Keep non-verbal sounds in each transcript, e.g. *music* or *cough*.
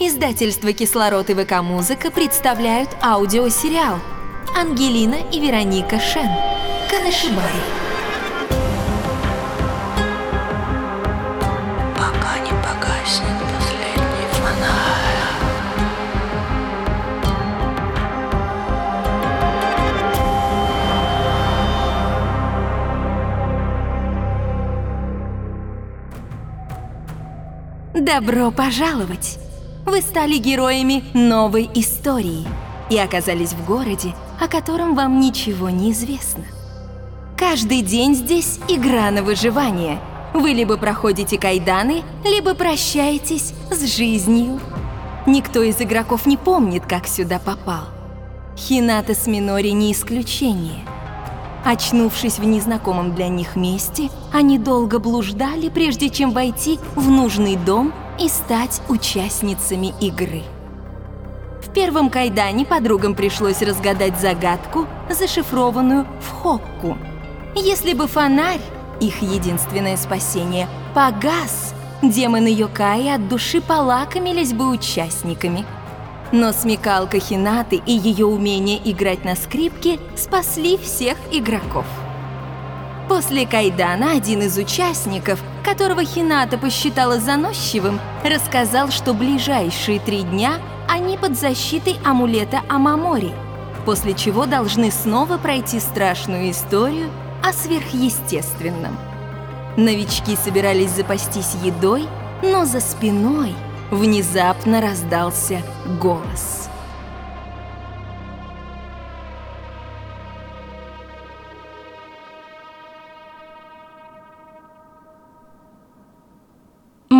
Издательство «Кислород» и ВК-музыка представляют аудиосериал «Ангелина и Вероника Шен. Канашибай». Пока не погаснет последний фонарь. Добро пожаловать! Вы стали героями новой истории и оказались в городе, о котором вам ничего не известно. Каждый день здесь игра на выживание. Вы либо проходите кайданы, либо прощаетесь с жизнью. Никто из игроков не помнит, как сюда попал. Хината с Минори не исключение. Очнувшись в незнакомом для них месте, они долго блуждали, прежде чем войти в нужный дом и стать участницами игры. В первом кайдане подругам пришлось разгадать загадку, зашифрованную в Хокку. Если бы фонарь, их единственное спасение, погас, демоны Йокаи от души полакомились бы участниками. Но смекалка Хинаты и ее умение играть на скрипке спасли всех игроков. После Кайдана один из участников, которого Хината посчитала заносчивым, рассказал, что ближайшие три дня они под защитой амулета Амамори, после чего должны снова пройти страшную историю о сверхъестественном. Новички собирались запастись едой, но за спиной внезапно раздался голос.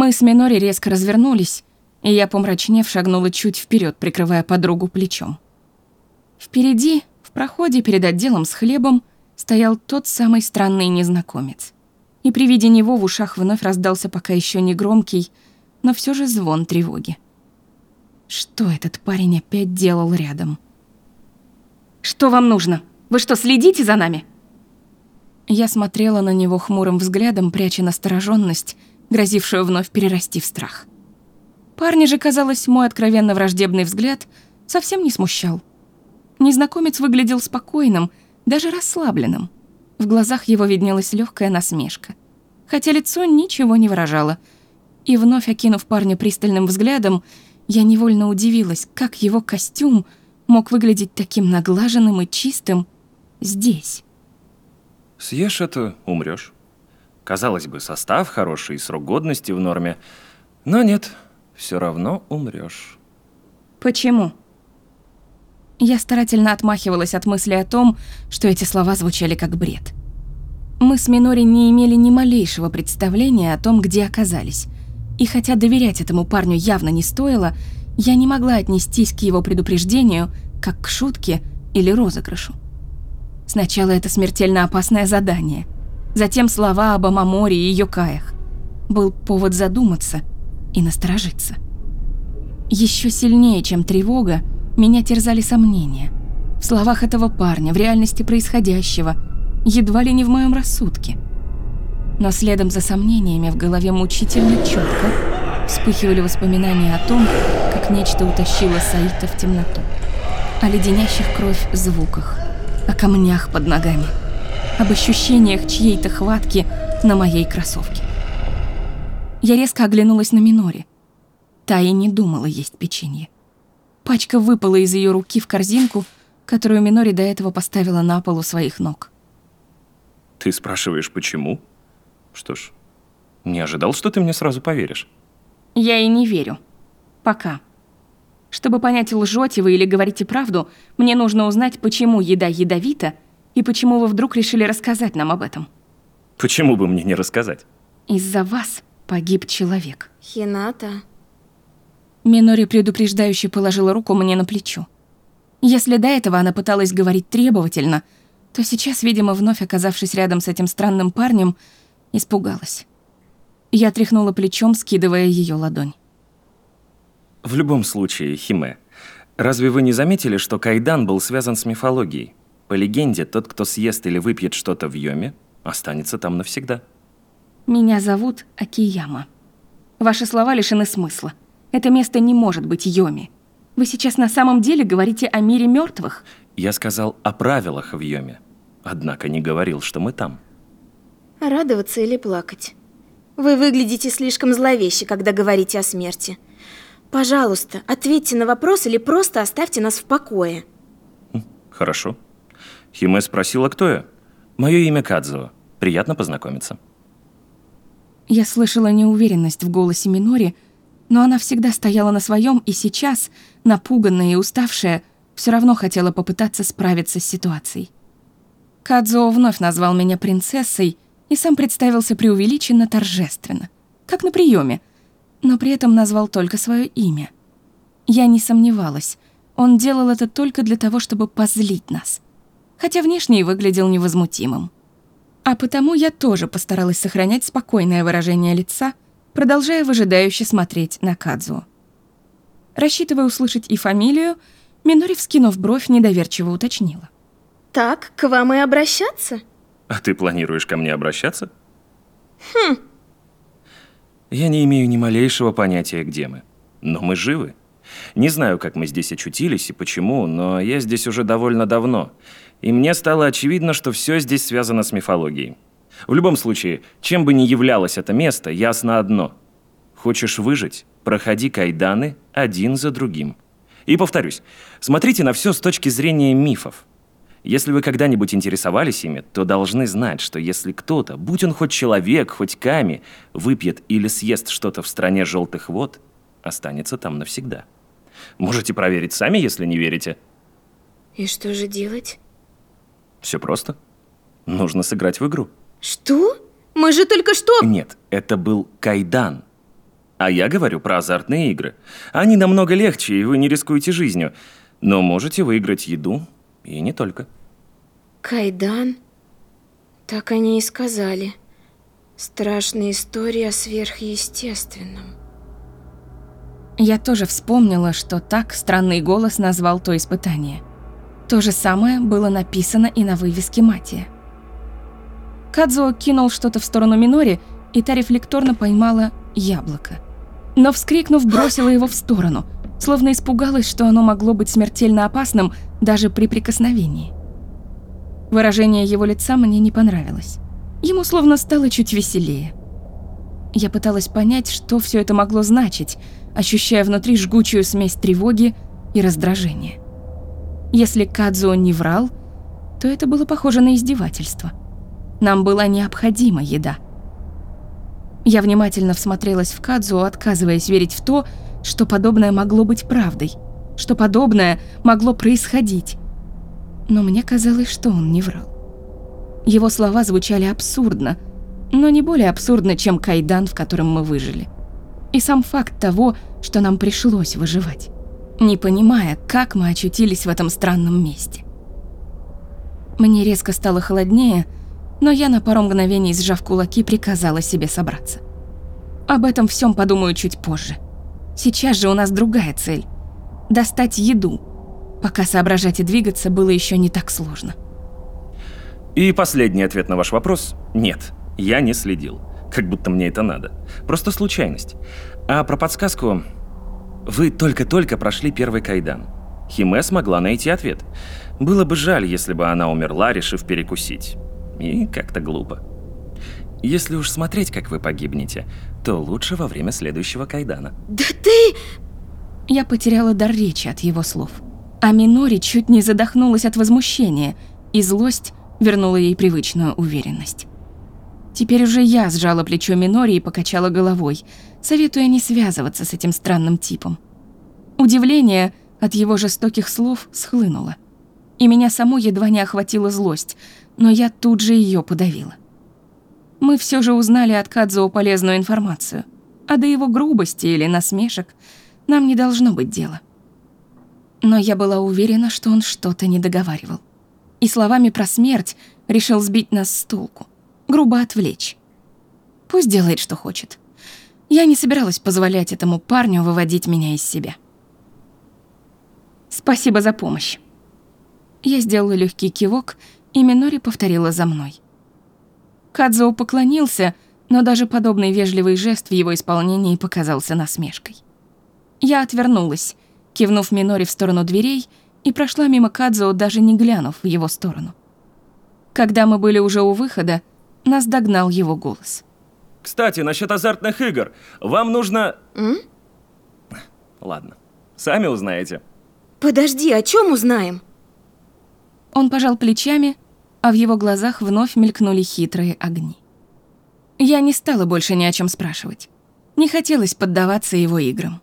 Мы с Минори резко развернулись, и я, помрачнев, шагнула чуть вперед, прикрывая подругу плечом. Впереди, в проходе перед отделом с хлебом, стоял тот самый странный незнакомец. И при виде него в ушах вновь раздался пока еще не громкий, но все же звон тревоги. Что этот парень опять делал рядом? «Что вам нужно? Вы что, следите за нами?» Я смотрела на него хмурым взглядом, пряча настороженность, грозившую вновь перерасти в страх. Парня же, казалось, мой откровенно враждебный взгляд совсем не смущал. Незнакомец выглядел спокойным, даже расслабленным. В глазах его виднелась легкая насмешка. Хотя лицо ничего не выражало. И вновь окинув парня пристальным взглядом, я невольно удивилась, как его костюм мог выглядеть таким наглаженным и чистым здесь. Съешь это, умрешь. Казалось бы, состав хороший, и срок годности в норме. Но нет, все равно умрешь. Почему? Я старательно отмахивалась от мысли о том, что эти слова звучали как бред. Мы с Минори не имели ни малейшего представления о том, где оказались. И хотя доверять этому парню явно не стоило, я не могла отнестись к его предупреждению как к шутке или розыгрышу. Сначала это смертельно опасное задание — Затем слова об Амаморе и Йокаях. Был повод задуматься и насторожиться. Еще сильнее, чем тревога, меня терзали сомнения. В словах этого парня, в реальности происходящего, едва ли не в моем рассудке. Но следом за сомнениями в голове мучительно четко вспыхивали воспоминания о том, как нечто утащило Саита в темноту. О леденящих кровь звуках, о камнях под ногами – об ощущениях чьей-то хватки на моей кроссовке. Я резко оглянулась на Минори. Та и не думала есть печенье. Пачка выпала из ее руки в корзинку, которую Минори до этого поставила на пол у своих ног. Ты спрашиваешь, почему? Что ж, не ожидал, что ты мне сразу поверишь. Я и не верю. Пока. Чтобы понять, лжете вы или говорите правду, мне нужно узнать, почему еда ядовита — и почему вы вдруг решили рассказать нам об этом? Почему бы мне не рассказать? Из-за вас погиб человек. Хината. Минори предупреждающе положила руку мне на плечо. Если до этого она пыталась говорить требовательно, то сейчас, видимо, вновь оказавшись рядом с этим странным парнем, испугалась. Я тряхнула плечом, скидывая ее ладонь. В любом случае, Химе, разве вы не заметили, что Кайдан был связан с мифологией? По легенде, тот, кто съест или выпьет что-то в Йоме, останется там навсегда. Меня зовут Акияма. Ваши слова лишены смысла. Это место не может быть Йоми. Вы сейчас на самом деле говорите о мире мертвых? Я сказал о правилах в Йоме. Однако не говорил, что мы там. Радоваться или плакать? Вы выглядите слишком зловеще, когда говорите о смерти. Пожалуйста, ответьте на вопрос или просто оставьте нас в покое. Хорошо. Химе спросила, кто я. Мое имя Кадзуо. Приятно познакомиться. Я слышала неуверенность в голосе Минори, но она всегда стояла на своем и сейчас, напуганная и уставшая, все равно хотела попытаться справиться с ситуацией. Кадзо вновь назвал меня принцессой и сам представился преувеличенно торжественно, как на приеме, но при этом назвал только свое имя. Я не сомневалась, он делал это только для того, чтобы позлить нас, хотя внешне и выглядел невозмутимым. А потому я тоже постаралась сохранять спокойное выражение лица, продолжая выжидающе смотреть на Кадзу. Рассчитывая услышать и фамилию, Минори, вскинув бровь, недоверчиво уточнила. Так, к вам и обращаться? А ты планируешь ко мне обращаться? Хм. Я не имею ни малейшего понятия, где мы. Но мы живы. Не знаю, как мы здесь очутились и почему, но я здесь уже довольно давно. И мне стало очевидно, что все здесь связано с мифологией. В любом случае, чем бы ни являлось это место, ясно одно. Хочешь выжить? Проходи кайданы один за другим. И повторюсь, смотрите на все с точки зрения мифов. Если вы когда-нибудь интересовались ими, то должны знать, что если кто-то, будь он хоть человек, хоть ками, выпьет или съест что-то в стране желтых вод, останется там навсегда. Можете проверить сами, если не верите. И что же делать? Все просто. Нужно сыграть в игру. Что? Мы же только что... Нет, это был кайдан. А я говорю про азартные игры. Они намного легче, и вы не рискуете жизнью. Но можете выиграть еду, и не только. Кайдан? Так они и сказали. Страшная история о сверхъестественном. Я тоже вспомнила, что так странный голос назвал то испытание. То же самое было написано и на вывеске Матия. Кадзуо кинул что-то в сторону Минори, и та рефлекторно поймала яблоко. Но, вскрикнув, бросила его в сторону, словно испугалась, что оно могло быть смертельно опасным даже при прикосновении. Выражение его лица мне не понравилось. Ему словно стало чуть веселее. Я пыталась понять, что все это могло значить, ощущая внутри жгучую смесь тревоги и раздражения. Если Кадзуо не врал, то это было похоже на издевательство. Нам была необходима еда. Я внимательно всмотрелась в Кадзуо, отказываясь верить в то, что подобное могло быть правдой, что подобное могло происходить. Но мне казалось, что он не врал. Его слова звучали абсурдно, но не более абсурдно, чем кайдан, в котором мы выжили. И сам факт того, что нам пришлось выживать, не понимая, как мы очутились в этом странном месте. Мне резко стало холоднее, но я на пару мгновений, сжав кулаки, приказала себе собраться. Об этом всем подумаю чуть позже. Сейчас же у нас другая цель – достать еду, пока соображать и двигаться было еще не так сложно. И последний ответ на ваш вопрос – нет, я не следил. Как будто мне это надо. Просто случайность. А про подсказку... Вы только-только прошли первый кайдан. Химе смогла найти ответ. Было бы жаль, если бы она умерла, решив перекусить. И как-то глупо. Если уж смотреть, как вы погибнете, то лучше во время следующего кайдана. Да ты... Я потеряла дар речи от его слов. А Минори чуть не задохнулась от возмущения, и злость вернула ей привычную уверенность. Теперь уже я сжала плечо Минори и покачала головой, советуя не связываться с этим странным типом. Удивление от его жестоких слов схлынуло. И меня саму едва не охватила злость, но я тут же ее подавила. Мы все же узнали от Кадзуо полезную информацию, а до его грубости или насмешек нам не должно быть дела. Но я была уверена, что он что-то не договаривал. И словами про смерть решил сбить нас с толку, грубо отвлечь. Пусть делает, что хочет. Я не собиралась позволять этому парню выводить меня из себя. Спасибо за помощь. Я сделала легкий кивок, и Минори повторила за мной. Кадзоу поклонился, но даже подобный вежливый жест в его исполнении показался насмешкой. Я отвернулась, кивнув Минори в сторону дверей, и прошла мимо Кадзо, даже не глянув в его сторону. Когда мы были уже у выхода, нас догнал его голос. Кстати, насчет азартных игр. Вам нужно... М? Ладно, сами узнаете. Подожди, о чем узнаем? Он пожал плечами, а в его глазах вновь мелькнули хитрые огни. Я не стала больше ни о чем спрашивать. Не хотелось поддаваться его играм.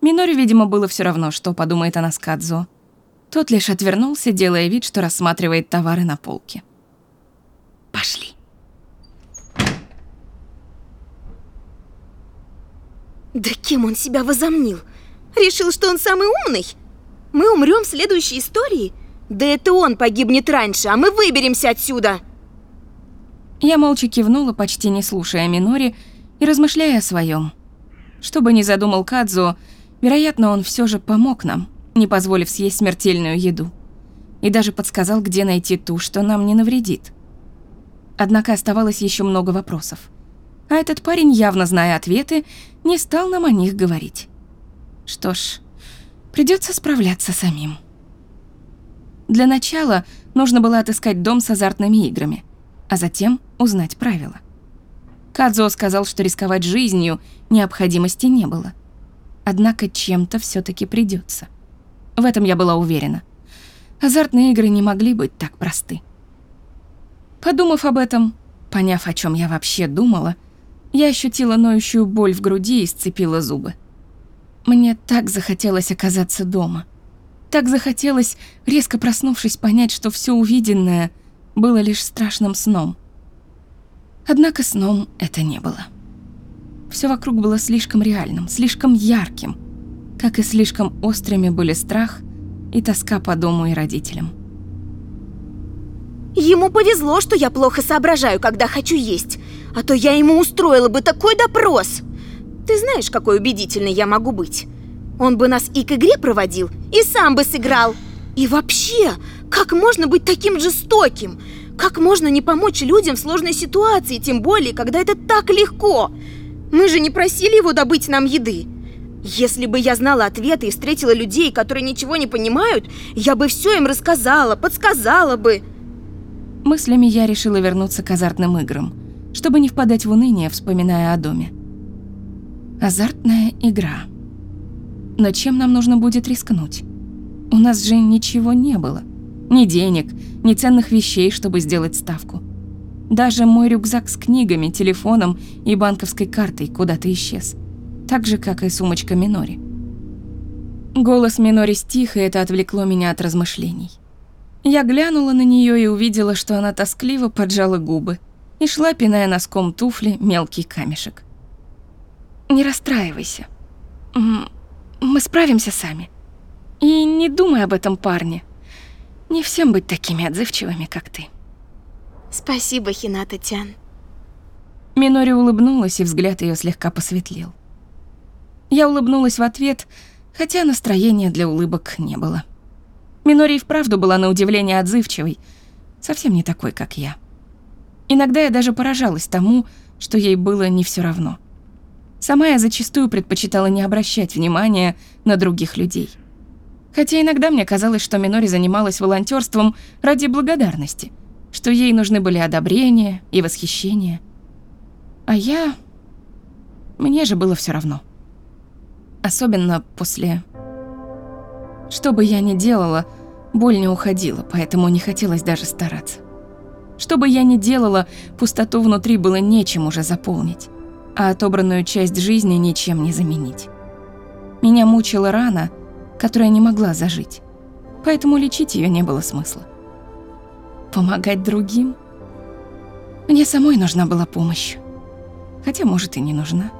Минори, видимо, было все равно, что подумает о нас Кадзо. Тот лишь отвернулся, делая вид, что рассматривает товары на полке. Пошли. Да кем он себя возомнил? Решил, что он самый умный? Мы умрем в следующей истории? Да это он погибнет раньше, а мы выберемся отсюда. Я молча кивнула, почти не слушая Минори и размышляя о своем. Что бы ни задумал Кадзо, вероятно, он все же помог нам, не позволив съесть смертельную еду. И даже подсказал, где найти ту, что нам не навредит. Однако оставалось еще много вопросов. А этот парень, явно зная ответы, не стал нам о них говорить. Что ж, придется справляться самим. Для начала нужно было отыскать дом с азартными играми, а затем узнать правила. Кадзо сказал, что рисковать жизнью необходимости не было. Однако чем-то все таки придется. В этом я была уверена. Азартные игры не могли быть так просты. Подумав об этом, поняв, о чем я вообще думала, я ощутила ноющую боль в груди и сцепила зубы. Мне так захотелось оказаться дома. Так захотелось, резко проснувшись, понять, что все увиденное было лишь страшным сном. Однако сном это не было. Все вокруг было слишком реальным, слишком ярким, как и слишком острыми были страх и тоска по дому и родителям. Ему повезло, что я плохо соображаю, когда хочу есть. А то я ему устроила бы такой допрос. Ты знаешь, какой убедительный я могу быть. Он бы нас и к игре проводил, и сам бы сыграл. И вообще, как можно быть таким жестоким? Как можно не помочь людям в сложной ситуации, тем более, когда это так легко? Мы же не просили его добыть нам еды. Если бы я знала ответы и встретила людей, которые ничего не понимают, я бы все им рассказала, подсказала бы. Мыслями я решила вернуться к азартным играм, чтобы не впадать в уныние, вспоминая о доме. Азартная игра. Но чем нам нужно будет рискнуть? У нас же ничего не было. Ни денег, ни ценных вещей, чтобы сделать ставку. Даже мой рюкзак с книгами, телефоном и банковской картой куда-то исчез. Так же, как и сумочка Минори. Голос Минори стих, и это отвлекло меня от размышлений. Я глянула на нее и увидела, что она тоскливо поджала губы и шла, пиная носком туфли мелкий камешек. «Не расстраивайся. Мы справимся сами. И не думай об этом парне. Не всем быть такими отзывчивыми, как ты». Спасибо, Хината Тян. Минори улыбнулась, и взгляд ее слегка посветлел. Я улыбнулась в ответ, хотя настроения для улыбок не было. Минори вправду была на удивление отзывчивой, совсем не такой, как я. Иногда я даже поражалась тому, что ей было не все равно. Сама я зачастую предпочитала не обращать внимания на других людей. Хотя иногда мне казалось, что Минори занималась волонтерством ради благодарности, что ей нужны были одобрения и восхищение. А я... Мне же было все равно. Особенно после что бы я ни делала, боль не уходила, поэтому не хотелось даже стараться. Что бы я ни делала, пустоту внутри было нечем уже заполнить, а отобранную часть жизни ничем не заменить. Меня мучила рана, которая не могла зажить, поэтому лечить ее не было смысла. Помогать другим? Мне самой нужна была помощь, хотя, может, и не нужна.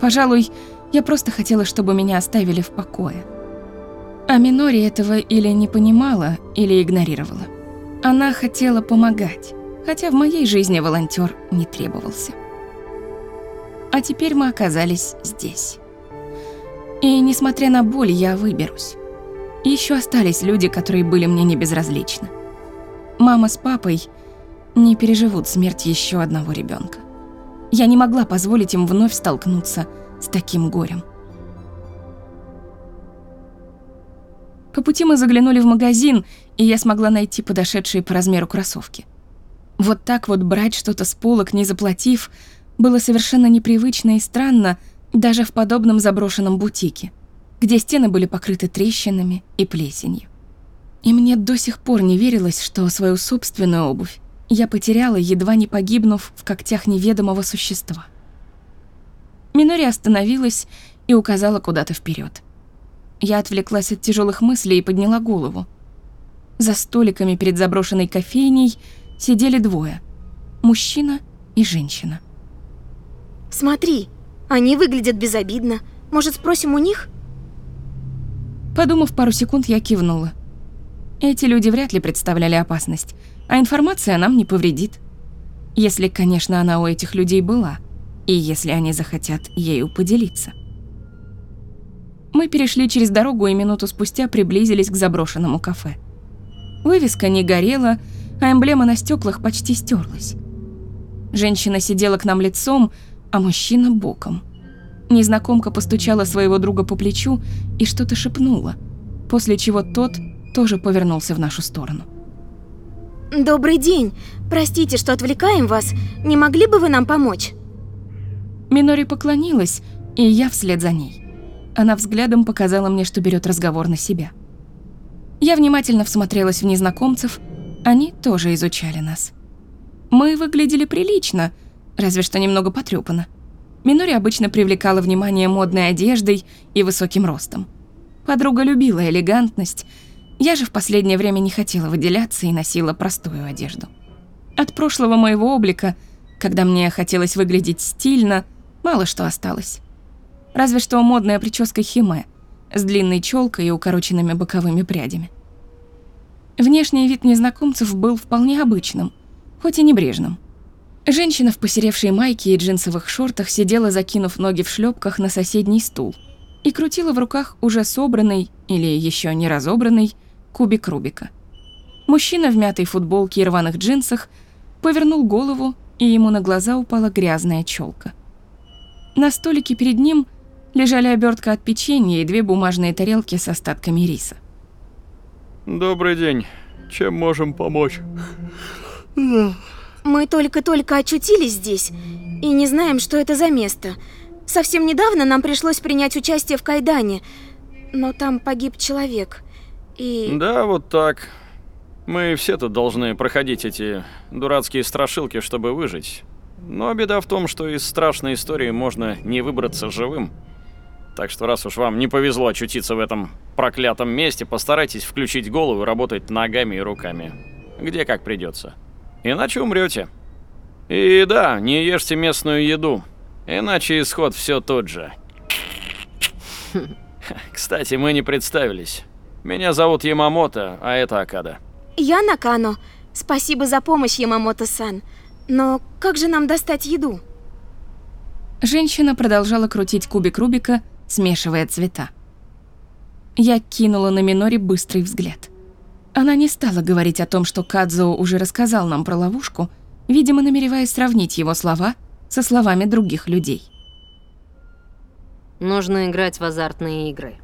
Пожалуй, я просто хотела, чтобы меня оставили в покое – а Минори этого или не понимала, или игнорировала. Она хотела помогать, хотя в моей жизни волонтер не требовался. А теперь мы оказались здесь. И несмотря на боль, я выберусь. Еще остались люди, которые были мне не безразличны. Мама с папой не переживут смерть еще одного ребенка. Я не могла позволить им вновь столкнуться с таким горем. По пути мы заглянули в магазин, и я смогла найти подошедшие по размеру кроссовки. Вот так вот брать что-то с полок, не заплатив, было совершенно непривычно и странно даже в подобном заброшенном бутике, где стены были покрыты трещинами и плесенью. И мне до сих пор не верилось, что свою собственную обувь я потеряла, едва не погибнув в когтях неведомого существа. Минори остановилась и указала куда-то вперед. Я отвлеклась от тяжелых мыслей и подняла голову. За столиками перед заброшенной кофейней сидели двое – мужчина и женщина. Смотри, они выглядят безобидно. Может, спросим у них? Подумав пару секунд, я кивнула. Эти люди вряд ли представляли опасность, а информация нам не повредит. Если, конечно, она у этих людей была, и если они захотят ею поделиться. Мы перешли через дорогу и минуту спустя приблизились к заброшенному кафе. Вывеска не горела, а эмблема на стеклах почти стерлась. Женщина сидела к нам лицом, а мужчина боком. Незнакомка постучала своего друга по плечу и что-то шепнула, после чего тот тоже повернулся в нашу сторону. Добрый день. Простите, что отвлекаем вас. Не могли бы вы нам помочь? Минори поклонилась, и я вслед за ней. Она взглядом показала мне, что берет разговор на себя. Я внимательно всмотрелась в незнакомцев, они тоже изучали нас. Мы выглядели прилично, разве что немного потрёпано. Минори обычно привлекала внимание модной одеждой и высоким ростом. Подруга любила элегантность, я же в последнее время не хотела выделяться и носила простую одежду. От прошлого моего облика, когда мне хотелось выглядеть стильно, мало что осталось. Разве что модная прическа химе с длинной челкой и укороченными боковыми прядями. Внешний вид незнакомцев был вполне обычным, хоть и небрежным. Женщина в посеревшей майке и джинсовых шортах сидела, закинув ноги в шлепках на соседний стул и крутила в руках уже собранный или еще не разобранный кубик Рубика. Мужчина в мятой футболке и рваных джинсах повернул голову, и ему на глаза упала грязная челка. На столике перед ним лежали обертка от печенья и две бумажные тарелки с остатками риса. Добрый день. Чем можем помочь? Мы только-только очутились здесь и не знаем, что это за место. Совсем недавно нам пришлось принять участие в Кайдане, но там погиб человек. И... Да, вот так. Мы все тут должны проходить эти дурацкие страшилки, чтобы выжить. Но беда в том, что из страшной истории можно не выбраться живым. Так что раз уж вам не повезло очутиться в этом проклятом месте, постарайтесь включить голову и работать ногами и руками. Где как придется. Иначе умрете. И да, не ешьте местную еду, иначе исход все тот же. *laughs* Кстати, мы не представились. Меня зовут Ямамото, а это Акада. Я Накано. Спасибо за помощь, Ямамото-сан. Но как же нам достать еду? Женщина продолжала крутить кубик Рубика, смешивая цвета. Я кинула на Минори быстрый взгляд. Она не стала говорить о том, что Кадзо уже рассказал нам про ловушку, видимо, намереваясь сравнить его слова со словами других людей. Нужно играть в азартные игры.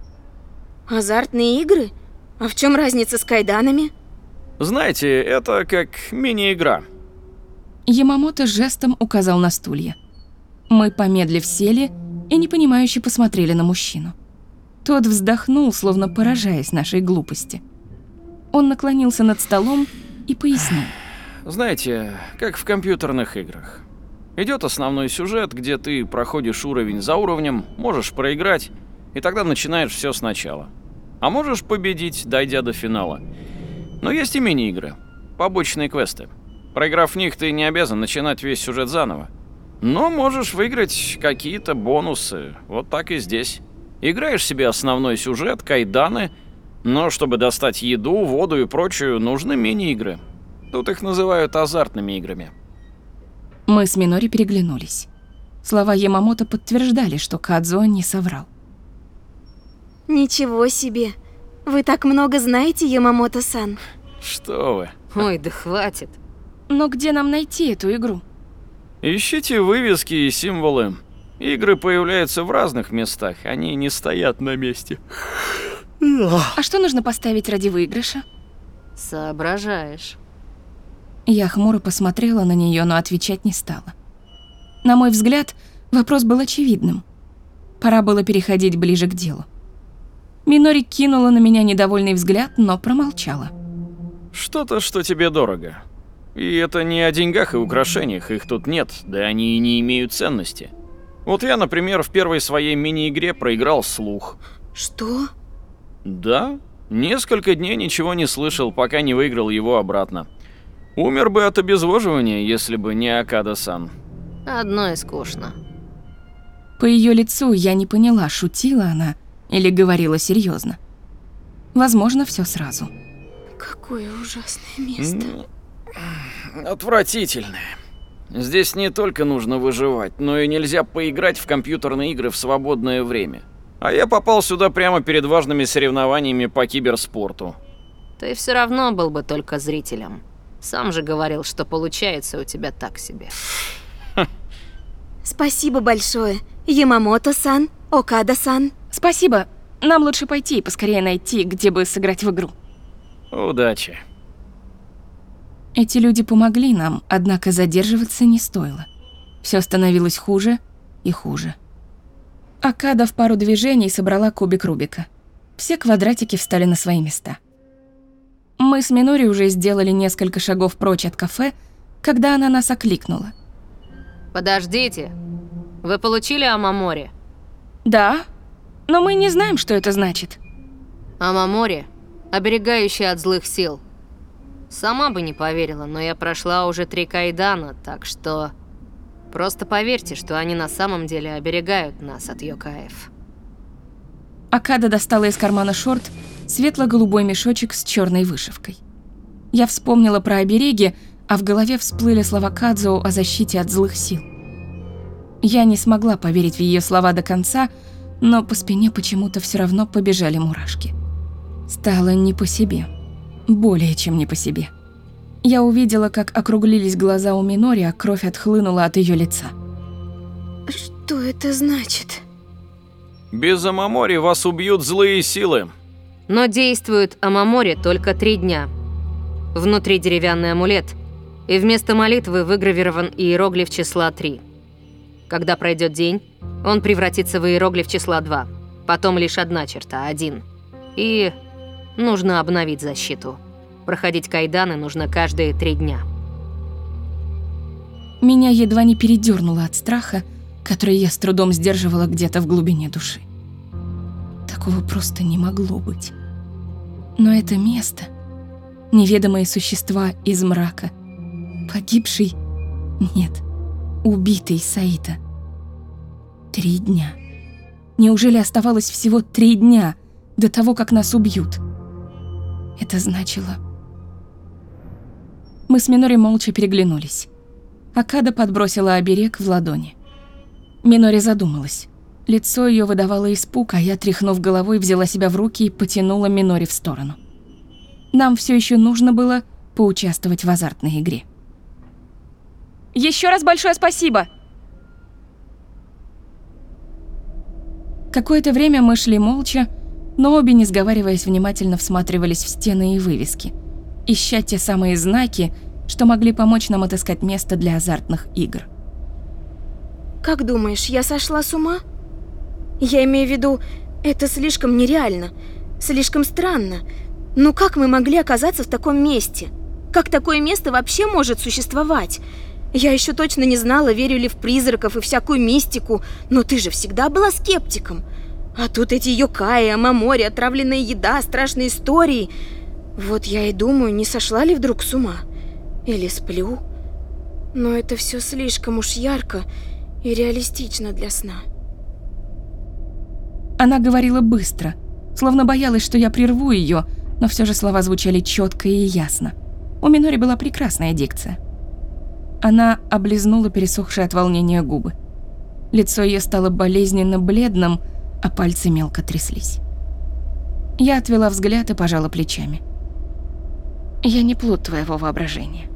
Азартные игры? А в чем разница с кайданами? Знаете, это как мини-игра. Ямамото жестом указал на стулья. Мы, помедлив, сели и непонимающе посмотрели на мужчину. Тот вздохнул, словно поражаясь нашей глупости. Он наклонился над столом и пояснил. Знаете, как в компьютерных играх. Идет основной сюжет, где ты проходишь уровень за уровнем, можешь проиграть, и тогда начинаешь все сначала. А можешь победить, дойдя до финала. Но есть и мини-игры, побочные квесты. Проиграв в них, ты не обязан начинать весь сюжет заново. Но можешь выиграть какие-то бонусы, вот так и здесь. Играешь себе основной сюжет, кайданы, но чтобы достать еду, воду и прочую, нужны мини-игры. Тут их называют азартными играми. Мы с Минори переглянулись. Слова Ямамото подтверждали, что Кадзо не соврал. Ничего себе. Вы так много знаете, Ямамото-сан. Что вы? Ой, да хватит. Но где нам найти эту игру? Ищите вывески и символы. Игры появляются в разных местах, они не стоят на месте. А что нужно поставить ради выигрыша? Соображаешь. Я хмуро посмотрела на нее, но отвечать не стала. На мой взгляд, вопрос был очевидным. Пора было переходить ближе к делу. Минори кинула на меня недовольный взгляд, но промолчала. Что-то, что тебе дорого. И это не о деньгах и украшениях, их тут нет, да они и не имеют ценности. Вот я, например, в первой своей мини-игре проиграл слух. Что? Да, несколько дней ничего не слышал, пока не выиграл его обратно. Умер бы от обезвоживания, если бы не Акада-сан. Одно и скучно. По ее лицу я не поняла, шутила она или говорила серьезно. Возможно, все сразу. Какое ужасное место. Отвратительное. Здесь не только нужно выживать, но и нельзя поиграть в компьютерные игры в свободное время. А я попал сюда прямо перед важными соревнованиями по киберспорту. Ты все равно был бы только зрителем. Сам же говорил, что получается у тебя так себе. Спасибо большое. Ямамото-сан, Окада-сан. Спасибо. Нам лучше пойти и поскорее найти, где бы сыграть в игру. Удачи. Эти люди помогли нам, однако задерживаться не стоило. Все становилось хуже и хуже. Акада в пару движений собрала кубик Рубика. Все квадратики встали на свои места. Мы с Минори уже сделали несколько шагов прочь от кафе, когда она нас окликнула. Подождите. Вы получили Амамори? «Да, но мы не знаем, что это значит». Амамори – оберегающий от злых сил. Сама бы не поверила, но я прошла уже три кайдана, так что... Просто поверьте, что они на самом деле оберегают нас от Йокаев. Акада достала из кармана шорт светло-голубой мешочек с черной вышивкой. Я вспомнила про обереги, а в голове всплыли слова Кадзо о защите от злых сил. Я не смогла поверить в ее слова до конца, но по спине почему-то все равно побежали мурашки. Стало не по себе. Более чем не по себе. Я увидела, как округлились глаза у Минори, а кровь отхлынула от ее лица. Что это значит? Без Амамори вас убьют злые силы. Но действует Амамори только три дня. Внутри деревянный амулет, и вместо молитвы выгравирован иероглиф числа 3. Когда пройдет день, он превратится в иероглиф числа 2. Потом лишь одна черта, один. И нужно обновить защиту. Проходить кайданы нужно каждые три дня. Меня едва не передернуло от страха, который я с трудом сдерживала где-то в глубине души. Такого просто не могло быть. Но это место, неведомые существа из мрака, погибший, нет, убитый Саита. Три дня. Неужели оставалось всего три дня до того, как нас убьют? Это значило... Мы с Минори молча переглянулись. Акада подбросила оберег в ладони. Минори задумалась. Лицо ее выдавало испуг, а я, тряхнув головой, взяла себя в руки и потянула Минори в сторону. Нам все еще нужно было поучаствовать в азартной игре. Еще раз большое спасибо! Какое-то время мы шли молча, но обе, не сговариваясь, внимательно всматривались в стены и вывески, ища те самые знаки, что могли помочь нам отыскать место для азартных игр. Как думаешь, я сошла с ума? Я имею в виду, это слишком нереально, слишком странно. Ну как мы могли оказаться в таком месте? Как такое место вообще может существовать? Я еще точно не знала, верю ли в призраков и всякую мистику, но ты же всегда была скептиком. А тут эти Йокаи, Амамори, отравленная еда, страшные истории. Вот я и думаю, не сошла ли вдруг с ума? Или сплю? Но это все слишком уж ярко и реалистично для сна. Она говорила быстро, словно боялась, что я прерву ее, но все же слова звучали четко и ясно. У Минори была прекрасная дикция. Она облизнула пересохшие от волнения губы. Лицо ее стало болезненно бледным, а пальцы мелко тряслись. Я отвела взгляд и пожала плечами. Я не плод твоего воображения.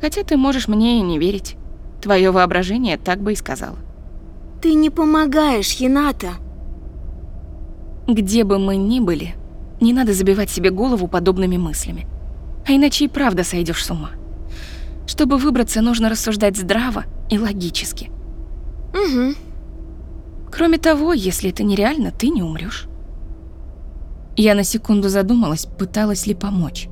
Хотя ты можешь мне и не верить. Твое воображение так бы и сказала. Ты не помогаешь, Хината. Где бы мы ни были, Не надо забивать себе голову подобными мыслями. А иначе и правда сойдешь с ума. Чтобы выбраться, нужно рассуждать здраво и логически. Угу. Кроме того, если это нереально, ты не умрешь. Я на секунду задумалась, пыталась ли помочь.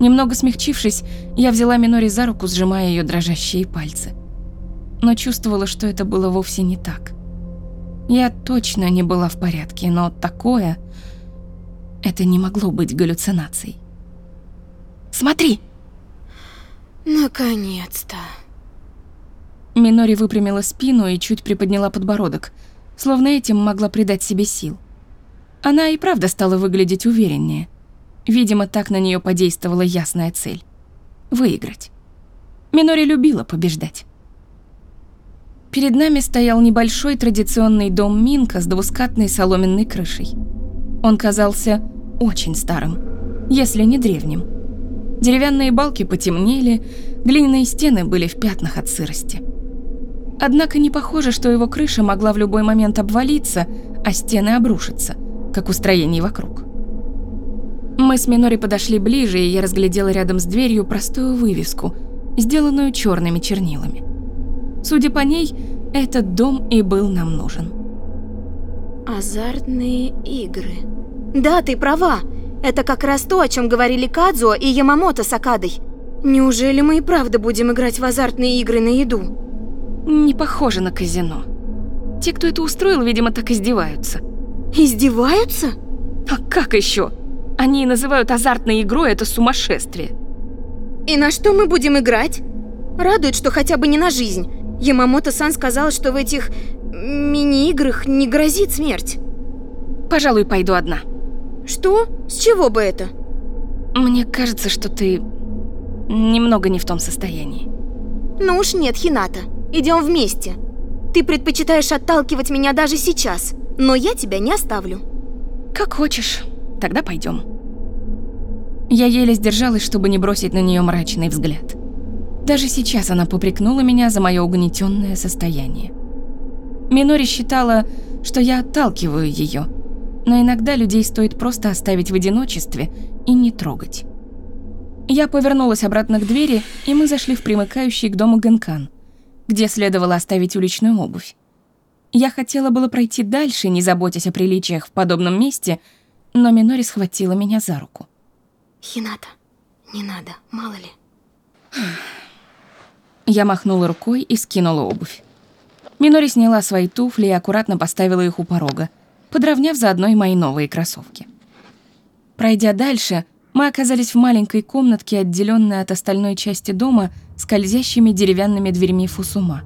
Немного смягчившись, я взяла Минори за руку, сжимая ее дрожащие пальцы. Но чувствовала, что это было вовсе не так. Я точно не была в порядке, но такое... Это не могло быть галлюцинацией. «Смотри!» Наконец-то. Минори выпрямила спину и чуть приподняла подбородок, словно этим могла придать себе сил. Она и правда стала выглядеть увереннее. Видимо, так на нее подействовала ясная цель — выиграть. Минори любила побеждать. Перед нами стоял небольшой традиционный дом Минка с двускатной соломенной крышей. Он казался очень старым, если не древним. Деревянные балки потемнели, глиняные стены были в пятнах от сырости. Однако не похоже, что его крыша могла в любой момент обвалиться, а стены обрушиться, как у строений вокруг. Мы с Минори подошли ближе, и я разглядела рядом с дверью простую вывеску, сделанную черными чернилами. Судя по ней, этот дом и был нам нужен. Азартные игры. Да, ты права. Это как раз то, о чем говорили Кадзуо и Ямамото с Акадой. Неужели мы и правда будем играть в азартные игры на еду? Не похоже на казино. Те, кто это устроил, видимо, так издеваются. Издеваются? А как еще? Они называют азартной игрой это сумасшествие. И на что мы будем играть? Радует, что хотя бы не на жизнь. Ямамото-сан сказал, что в этих мини-играх не грозит смерть. Пожалуй, пойду одна. Что? С чего бы это? Мне кажется, что ты немного не в том состоянии. Ну уж нет, Хината. Идем вместе. Ты предпочитаешь отталкивать меня даже сейчас, но я тебя не оставлю. Как хочешь. Тогда пойдем. Я еле сдержалась, чтобы не бросить на нее мрачный взгляд. Даже сейчас она попрекнула меня за мое угнетенное состояние. Минори считала, что я отталкиваю ее, но иногда людей стоит просто оставить в одиночестве и не трогать. Я повернулась обратно к двери, и мы зашли в примыкающий к дому Генкан, где следовало оставить уличную обувь. Я хотела было пройти дальше, не заботясь о приличиях в подобном месте, но Минори схватила меня за руку. Хината, не надо, мало ли. Я махнула рукой и скинула обувь. Минори сняла свои туфли и аккуратно поставила их у порога, подровняв заодно и мои новые кроссовки. Пройдя дальше, мы оказались в маленькой комнатке, отделенной от остальной части дома скользящими деревянными дверьми фусума.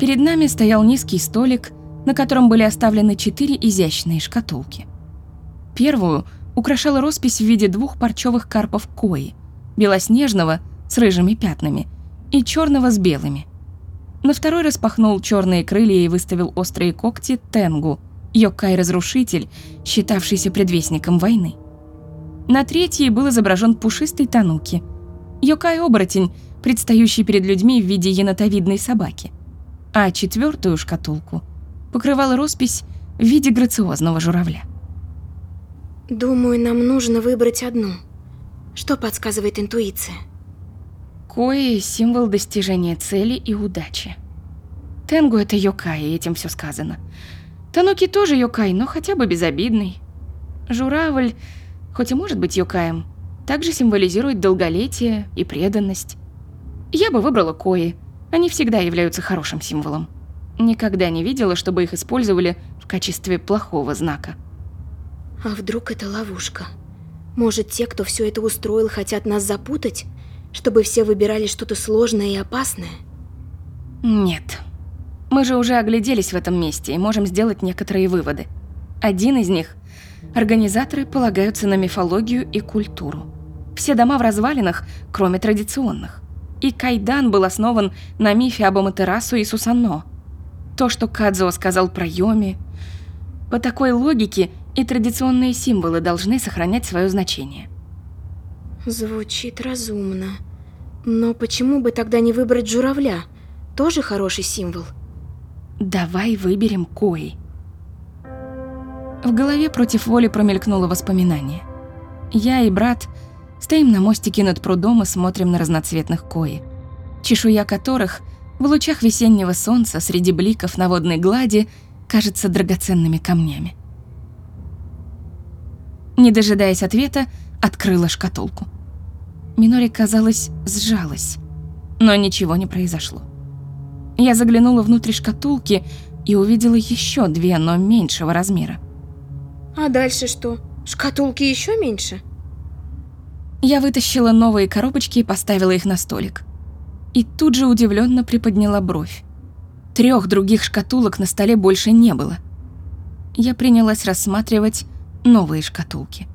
Перед нами стоял низкий столик, на котором были оставлены четыре изящные шкатулки. Первую украшала роспись в виде двух парчевых карпов кои, белоснежного с рыжими пятнами и черного с белыми. На второй распахнул черные крылья и выставил острые когти Тенгу, Йокай-разрушитель, считавшийся предвестником войны. На третьей был изображен пушистый Тануки, Йокай-оборотень, предстающий перед людьми в виде енотовидной собаки. А четвертую шкатулку покрывала роспись в виде грациозного журавля. Думаю, нам нужно выбрать одну. Что подсказывает интуиция? Кои – символ достижения цели и удачи. Тенгу – это Йокай, и этим все сказано. Тануки тоже Йокай, но хотя бы безобидный. Журавль, хоть и может быть Йокаем, также символизирует долголетие и преданность. Я бы выбрала Кои. Они всегда являются хорошим символом. Никогда не видела, чтобы их использовали в качестве плохого знака. А вдруг это ловушка? Может, те, кто все это устроил, хотят нас запутать? Чтобы все выбирали что-то сложное и опасное? Нет. Мы же уже огляделись в этом месте и можем сделать некоторые выводы. Один из них – организаторы полагаются на мифологию и культуру. Все дома в развалинах, кроме традиционных. И Кайдан был основан на мифе об Аматерасу и Сусанно. То, что Кадзо сказал про Йоми. По такой логике и традиционные символы должны сохранять свое значение. Звучит разумно. Но почему бы тогда не выбрать журавля? Тоже хороший символ. Давай выберем Кои. В голове против воли промелькнуло воспоминание. Я и брат стоим на мостике над прудом и смотрим на разноцветных кои, чешуя которых в лучах весеннего солнца среди бликов на водной глади кажется драгоценными камнями. Не дожидаясь ответа, открыла шкатулку. Минори, казалось, сжалась, но ничего не произошло. Я заглянула внутрь шкатулки и увидела еще две, но меньшего размера. А дальше что? Шкатулки еще меньше? Я вытащила новые коробочки и поставила их на столик. И тут же удивленно приподняла бровь. Трех других шкатулок на столе больше не было. Я принялась рассматривать новые шкатулки.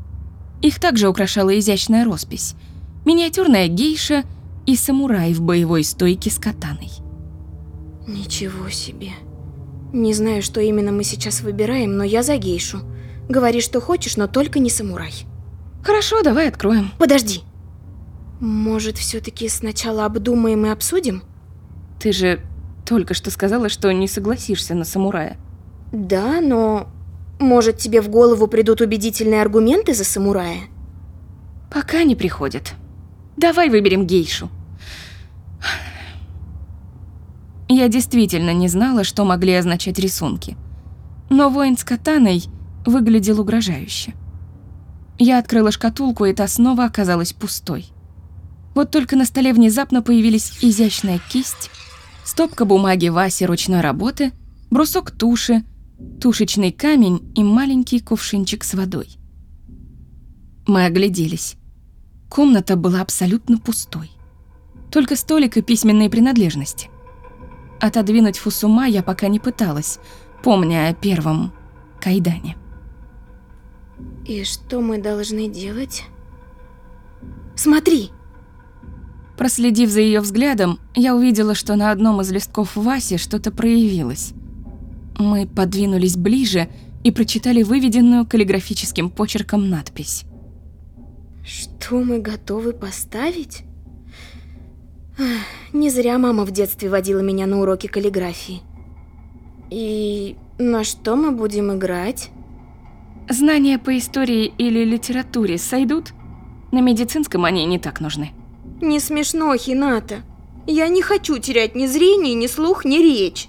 Их также украшала изящная роспись. Миниатюрная гейша и самурай в боевой стойке с катаной. Ничего себе. Не знаю, что именно мы сейчас выбираем, но я за гейшу. Говори, что хочешь, но только не самурай. Хорошо, давай откроем. Подожди. Может, все-таки сначала обдумаем и обсудим? Ты же только что сказала, что не согласишься на самурая. Да, но... Может, тебе в голову придут убедительные аргументы за самурая? Пока не приходят. Давай выберем гейшу. Я действительно не знала, что могли означать рисунки. Но воин с катаной выглядел угрожающе. Я открыла шкатулку, и та снова оказалась пустой. Вот только на столе внезапно появились изящная кисть, стопка бумаги Васи ручной работы, брусок туши, тушечный камень и маленький кувшинчик с водой. Мы огляделись. Комната была абсолютно пустой. Только столик и письменные принадлежности. Отодвинуть Фусума я пока не пыталась, помня о первом кайдане. И что мы должны делать? Смотри! Проследив за ее взглядом, я увидела, что на одном из листков Васи что-то проявилось. Мы подвинулись ближе и прочитали выведенную каллиграфическим почерком надпись. Что мы готовы поставить? Не зря мама в детстве водила меня на уроки каллиграфии. И на что мы будем играть? Знания по истории или литературе сойдут? На медицинском они не так нужны. Не смешно, Хината. Я не хочу терять ни зрение, ни слух, ни речь.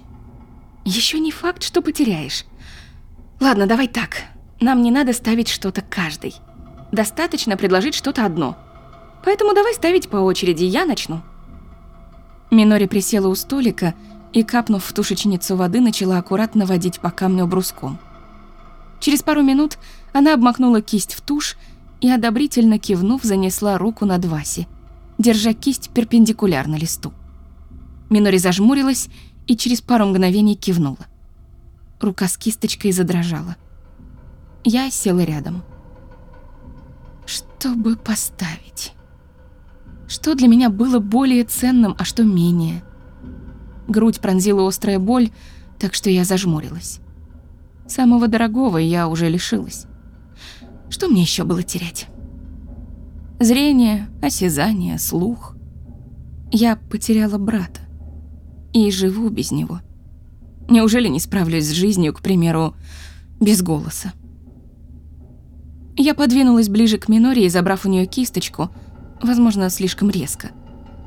Еще не факт, что потеряешь. Ладно, давай так. Нам не надо ставить что-то каждый. Достаточно предложить что-то одно. Поэтому давай ставить по очереди, я начну. Минори присела у столика и, капнув в тушечницу воды, начала аккуратно водить по камню бруском. Через пару минут она обмакнула кисть в тушь и, одобрительно кивнув, занесла руку над Васи, держа кисть перпендикулярно листу. Минори зажмурилась и через пару мгновений кивнула. Рука с кисточкой задрожала. Я села рядом. Что бы поставить? Что для меня было более ценным, а что менее? Грудь пронзила острая боль, так что я зажмурилась. Самого дорогого я уже лишилась. Что мне еще было терять? Зрение, осязание, слух. Я потеряла брата. И живу без него. Неужели не справлюсь с жизнью, к примеру, без голоса? Я подвинулась ближе к Миноре и, забрав у нее кисточку, возможно, слишком резко,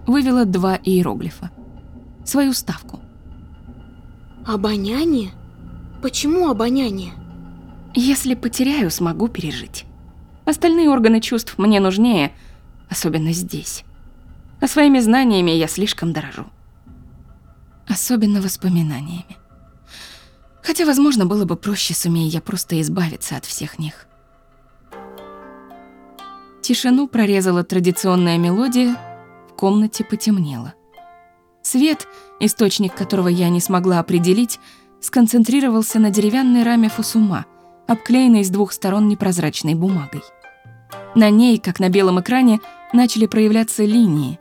вывела два иероглифа. Свою ставку. Обоняние? Почему обоняние? Если потеряю, смогу пережить. Остальные органы чувств мне нужнее, особенно здесь. А своими знаниями я слишком дорожу. Особенно воспоминаниями. Хотя, возможно, было бы проще, сумея я просто избавиться от всех них. Тишину прорезала традиционная мелодия, в комнате потемнело. Свет, источник которого я не смогла определить, сконцентрировался на деревянной раме фусума, обклеенной с двух сторон непрозрачной бумагой. На ней, как на белом экране, начали проявляться линии,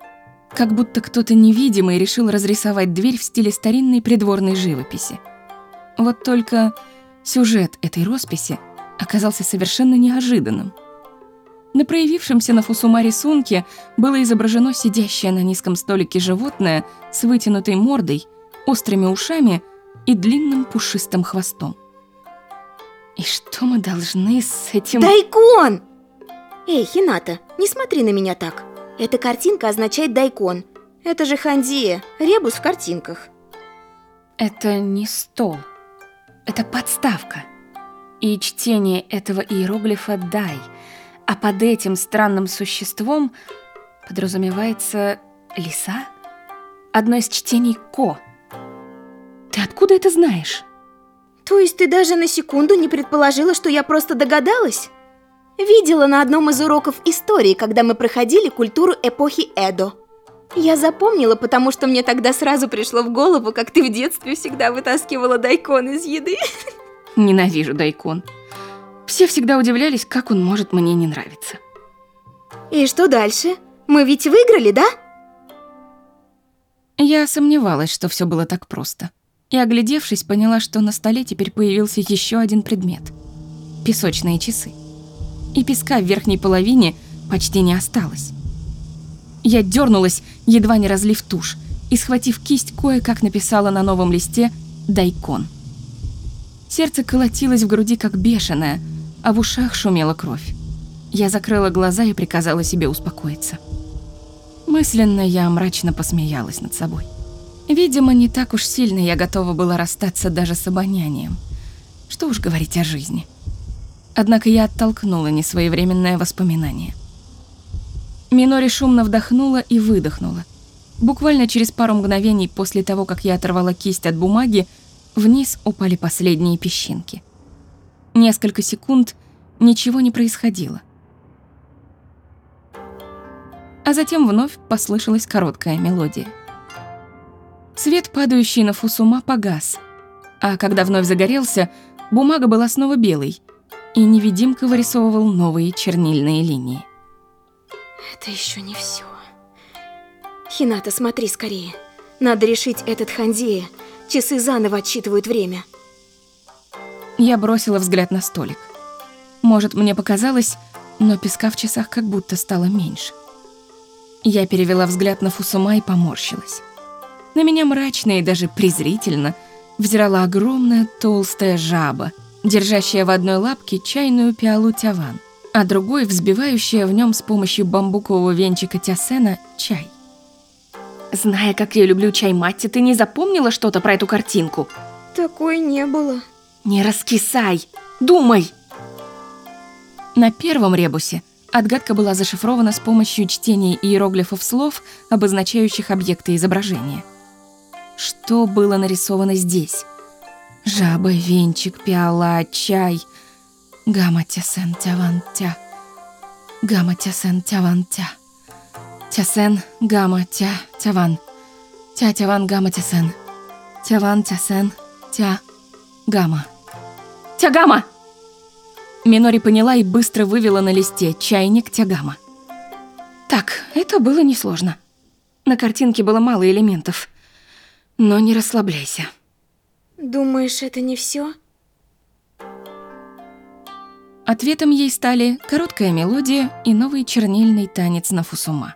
как будто кто-то невидимый решил разрисовать дверь в стиле старинной придворной живописи. Вот только сюжет этой росписи оказался совершенно неожиданным – на проявившемся на Фусума рисунке было изображено сидящее на низком столике животное с вытянутой мордой, острыми ушами и длинным пушистым хвостом. И что мы должны с этим... Дайкон! Эй, Хината, не смотри на меня так. Эта картинка означает дайкон. Это же хандия, ребус в картинках. Это не стол. Это подставка. И чтение этого иероглифа «дай», а под этим странным существом подразумевается лиса? Одно из чтений «ко». Ты откуда это знаешь? То есть ты даже на секунду не предположила, что я просто догадалась? Видела на одном из уроков истории, когда мы проходили культуру эпохи Эдо. Я запомнила, потому что мне тогда сразу пришло в голову, как ты в детстве всегда вытаскивала дайкон из еды. Ненавижу дайкон. Все всегда удивлялись, как он может мне не нравиться. И что дальше? Мы ведь выиграли, да? Я сомневалась, что все было так просто. И, оглядевшись, поняла, что на столе теперь появился еще один предмет – песочные часы. И песка в верхней половине почти не осталось. Я дернулась, едва не разлив тушь, и, схватив кисть, кое-как написала на новом листе «Дайкон». Сердце колотилось в груди, как бешеное, а в ушах шумела кровь. Я закрыла глаза и приказала себе успокоиться. Мысленно я мрачно посмеялась над собой. Видимо, не так уж сильно я готова была расстаться даже с обонянием. Что уж говорить о жизни. Однако я оттолкнула несвоевременное воспоминание. Минори шумно вдохнула и выдохнула. Буквально через пару мгновений после того, как я оторвала кисть от бумаги, вниз упали последние песчинки. Несколько секунд ничего не происходило. А затем вновь послышалась короткая мелодия. Свет, падающий на Фусума, погас, а когда вновь загорелся, бумага была снова белой, и невидимка вырисовывал новые чернильные линии. Это еще не все. Хината, смотри скорее. Надо решить этот Хандея. Часы заново отсчитывают время. Я бросила взгляд на столик. Может, мне показалось, но песка в часах как будто стало меньше. Я перевела взгляд на Фусума и поморщилась. На меня мрачно и даже презрительно взирала огромная толстая жаба, держащая в одной лапке чайную пиалу тяван, а другой взбивающая в нем с помощью бамбукового венчика тясена чай. Зная, как я люблю чай Матти, ты не запомнила что-то про эту картинку? Такой не было. Не раскисай! Думай! На первом ребусе отгадка была зашифрована с помощью чтения иероглифов слов, обозначающих объекты изображения. Что было нарисовано здесь? Жаба, венчик, пиала, чай. Гамма тясен тяван тя. Гамма тясен тяван тя. Тясен, гамма, тя, тяван. Тя, тяван, гамма, тясен. Тяван, тясен, тя, гамма. Минори поняла и быстро вывела на листе чайник тягама. Так, это было несложно. На картинке было мало элементов. Но не расслабляйся. Думаешь, это не все? Ответом ей стали короткая мелодия и новый чернильный танец на фусума.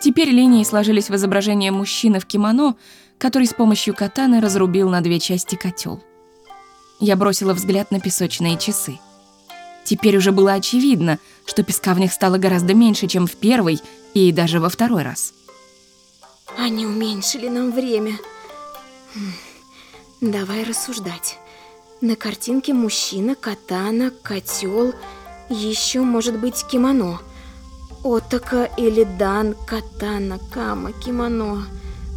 Теперь линии сложились в изображение мужчины в кимоно, который с помощью катаны разрубил на две части котел. Я бросила взгляд на песочные часы. Теперь уже было очевидно, что песка в них стало гораздо меньше, чем в первый и даже во второй раз. Они уменьшили нам время. Давай рассуждать. На картинке мужчина, катана, котел, еще может быть кимоно. Отака или дан, катана, кама, кимоно.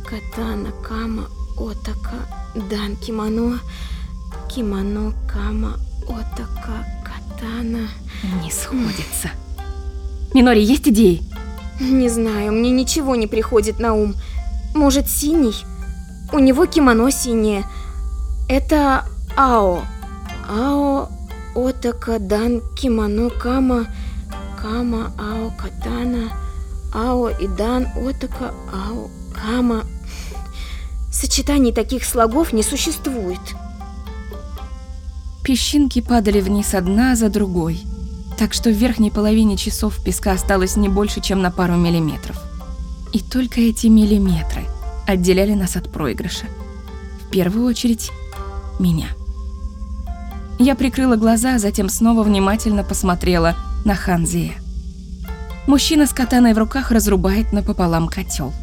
Катана, кама, отака, дан, кимоно. Кимоно, кама, отака, катана. Не сходится. Минори, есть идеи? Не знаю, мне ничего не приходит на ум. Может, синий? У него кимоно синее. Это Ао. Ао, Отака, Дан, Кимоно, Кама, Кама, Ао, Катана, Ао и Дан, Отака, Ао, Кама. Сочетаний таких слогов не существует. Песчинки падали вниз одна за другой, так что в верхней половине часов песка осталось не больше, чем на пару миллиметров. И только эти миллиметры отделяли нас от проигрыша. В первую очередь, меня. Я прикрыла глаза, а затем снова внимательно посмотрела на Ханзия. Мужчина с катаной в руках разрубает напополам котел.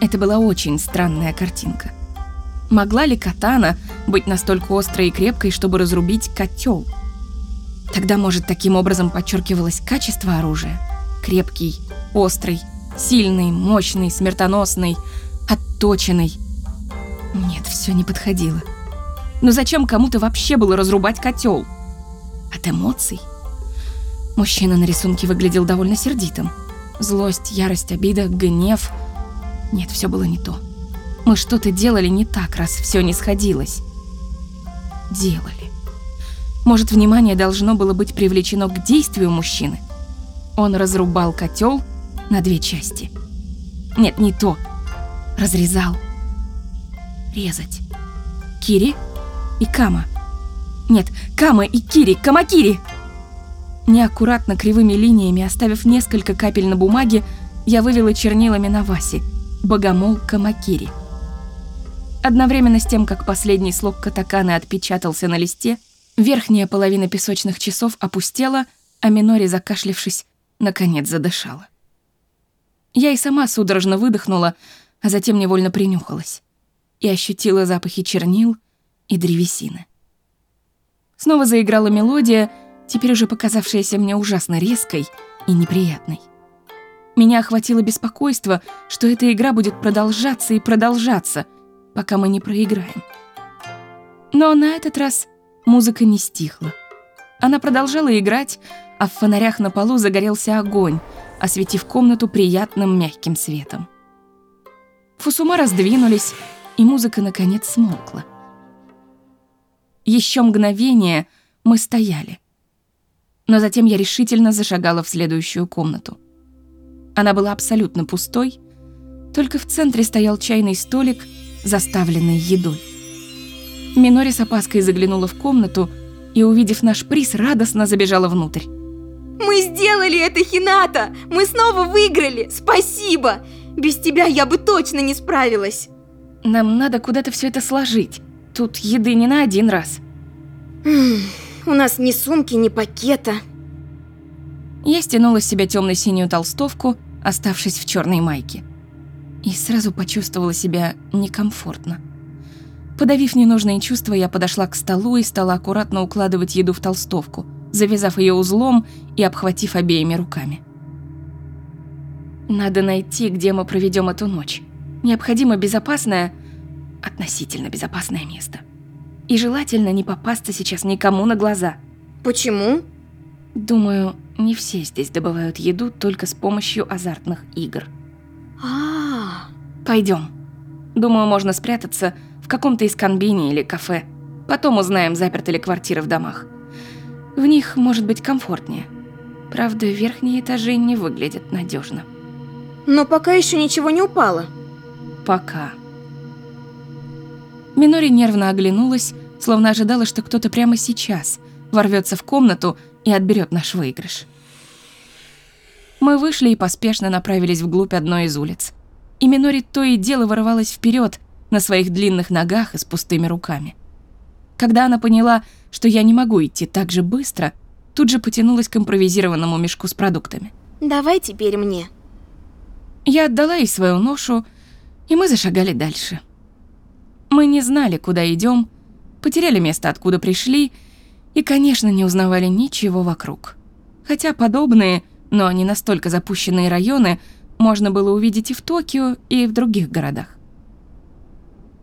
Это была очень странная картинка. Могла ли катана быть настолько острой и крепкой, чтобы разрубить котел? Тогда, может, таким образом подчеркивалось качество оружия? Крепкий, острый, сильный, мощный, смертоносный, отточенный. Нет, все не подходило. Но зачем кому-то вообще было разрубать котел? От эмоций? Мужчина на рисунке выглядел довольно сердитым. Злость, ярость, обида, гнев. Нет, все было не то. Мы что-то делали не так, раз все не сходилось. Делали. Может, внимание должно было быть привлечено к действию мужчины? Он разрубал котел на две части. Нет, не то. Разрезал. Резать. Кири и Кама. Нет, Кама и Кири, Камакири! Неаккуратно кривыми линиями, оставив несколько капель на бумаге, я вывела чернилами на Васе. Богомол Камакири. Одновременно с тем, как последний слог катаканы отпечатался на листе, верхняя половина песочных часов опустела, а Минори, закашлившись, наконец задышала. Я и сама судорожно выдохнула, а затем невольно принюхалась и ощутила запахи чернил и древесины. Снова заиграла мелодия, теперь уже показавшаяся мне ужасно резкой и неприятной. Меня охватило беспокойство, что эта игра будет продолжаться и продолжаться, пока мы не проиграем. Но на этот раз музыка не стихла. Она продолжала играть, а в фонарях на полу загорелся огонь, осветив комнату приятным мягким светом. Фусума раздвинулись, и музыка наконец смолкла. Еще мгновение мы стояли. Но затем я решительно зашагала в следующую комнату. Она была абсолютно пустой, только в центре стоял чайный столик, заставленный едой. Минори с опаской заглянула в комнату и, увидев наш приз, радостно забежала внутрь. Мы сделали это, Хината! Мы снова выиграли! Спасибо! Без тебя я бы точно не справилась! Нам надо куда-то все это сложить. Тут еды не на один раз. У нас ни сумки, ни пакета. Я стянула с себя темно-синюю толстовку, оставшись в черной майке. И сразу почувствовала себя некомфортно. Подавив ненужные чувства, я подошла к столу и стала аккуратно укладывать еду в толстовку, завязав ее узлом и обхватив обеими руками. Надо найти, где мы проведем эту ночь. Необходимо безопасное, относительно безопасное место. И желательно не попасться сейчас никому на глаза. Почему? Думаю, не все здесь добывают еду только с помощью азартных игр. А, -а, -а. Пойдем. Думаю, можно спрятаться в каком-то из комбини или кафе. Потом узнаем, заперты ли квартиры в домах. В них может быть комфортнее. Правда, верхние этажи не выглядят надежно. Но пока еще ничего не упало. Пока. Минори нервно оглянулась, словно ожидала, что кто-то прямо сейчас ворвется в комнату и отберет наш выигрыш. Мы вышли и поспешно направились вглубь одной из улиц. И Минори то и дело вырывалась вперед на своих длинных ногах и с пустыми руками. Когда она поняла, что я не могу идти так же быстро, тут же потянулась к импровизированному мешку с продуктами. «Давай теперь мне». Я отдала ей свою ношу, и мы зашагали дальше. Мы не знали, куда идем, потеряли место, откуда пришли, и, конечно, не узнавали ничего вокруг. Хотя подобные, но не настолько запущенные районы можно было увидеть и в Токио, и в других городах.